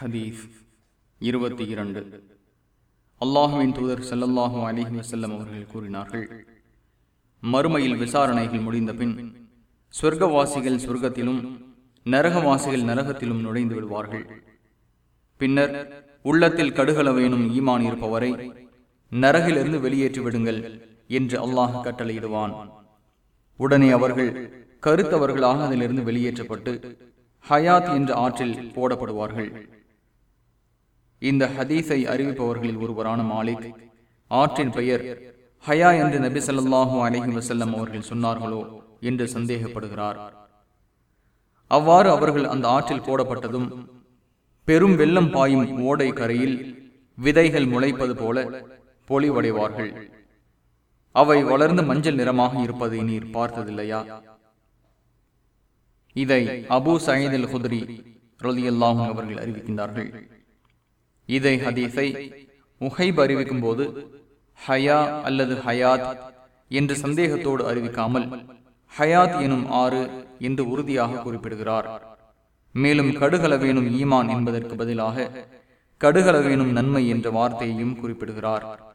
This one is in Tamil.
ஹதீஸ் இருபத்தி இரண்டு. அல்லாஹுவின் தூதர் செல்லல்லாஹு அலிஹி வசல்லம் அவர்கள் கூறினார்கள் மறுமையில் விசாரணைகள் முடிந்த பின் சொர்க்கவாசிகள் சொர்க்கத்திலும் நரகவாசிகள் நரகத்திலும் நுழைந்து விடுவார்கள். பின்னர் உள்ளத்தில் கடுகளவேனும் ஈமான் இருப்பவரை நரகிலிருந்து வெளியேற்றி விடுங்கள் என்று அல்லாஹ் கட்டளையிடுவான். உடனே அவர்கள் கருத்தவர்களாக அதிலிருந்து வெளியேற்றப்பட்டு ஹயாத் என்ற ஆற்றில் போடப்படுவார்கள். இந்த ஹதீஸை அறிவிப்பவர்களில் ஒருவரான மாலிக். ஆற்றின் பெயர் ஹயா என்று நபி ஸல்லல்லாஹு அலஹி வசல்லம் அவர்கள் சொன்னார்களோ என்று சந்தேகப்படுகிறார். அவ்வாறு அவர்கள் அந்த ஆற்றில் போடப்பட்டதும் பெரும் வெள்ளம் பாயும் ஓடை கரையில் விதைகள் முளைப்பது போல பொலிவடைவார்கள். அவை வளர்ந்து மஞ்சள் நிறமாக இருப்பதை நீர் பார்த்ததில்லையா? இதை அபு சயீத் அல் குத்ரி அவர்கள் அறிவிக்கின்றார்கள். இதை ஹதீஸை முஹைப் அறிவிக்கும் போது ஹயா அல்லது ஹயாத் என்று சந்தேகத்தோடு அறிவிக்காமல் ஹயாத் எனும் ஆறு என்று உறுதியாக குறிப்பிடுகிறார். மேலும் கடுகளவேனும் ஈமான் என்பதற்கு பதிலாக கடுகளவேனும் நன்மை என்ற வார்த்தையையும் குறிப்பிடுகிறார்.